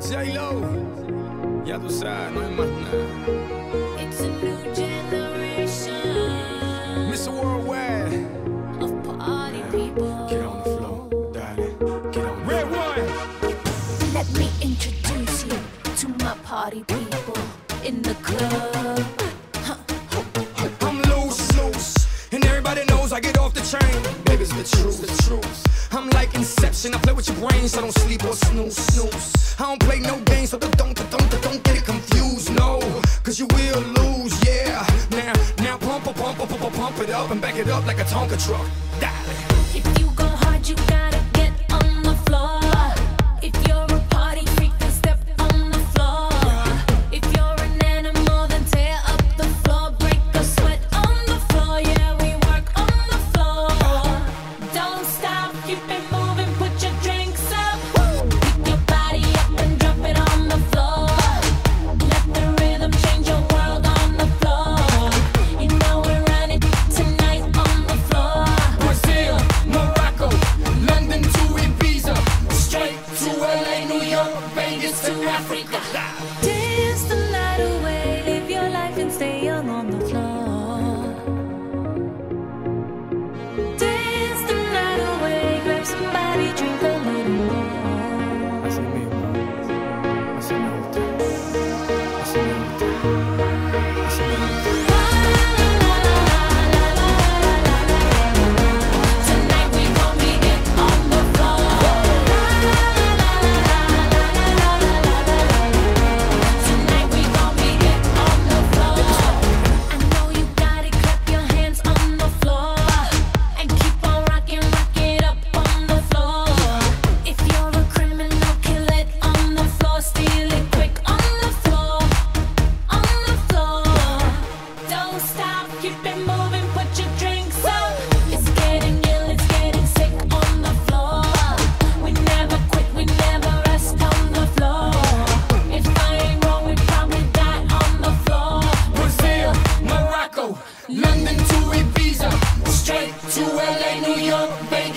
J-Lo, ya tú sabes, no hay más. inception. I play with your brain, so don't sleep or snooze, snooze. I don't play no games, so don't, don't, don't, don't get it confused, no. Cause you will lose, yeah. Now, now pump, pump, pump, pump, pump it up and back it up like a Tonka truck. If you go hard, you got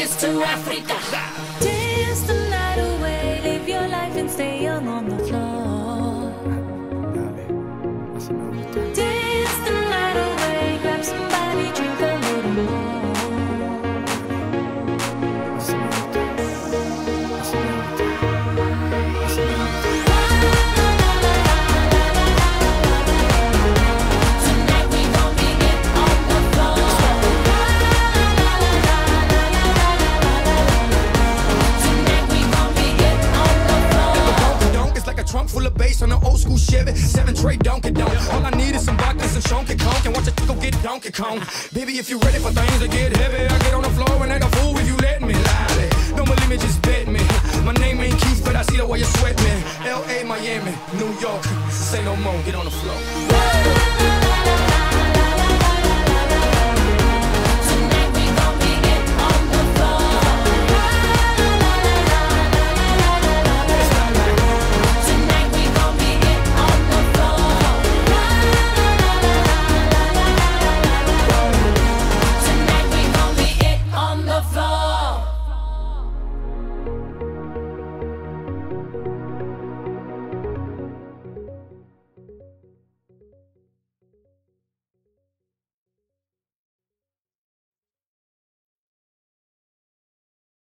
tickets to Africa. Dance the night away, live your life and stay young on the floor. Chevy, seven tray Donkey Kong. All I need is some vodka, some Shonky Kong, and watch it go get Donkey Kong. Baby, if you ready for things to get heavy, I get on the floor and act a fool if you let me. Don't believe me? just bet me. My name ain't Keith, but I see the way you sweat me. L.A., Miami, New York, say no more, get on the floor.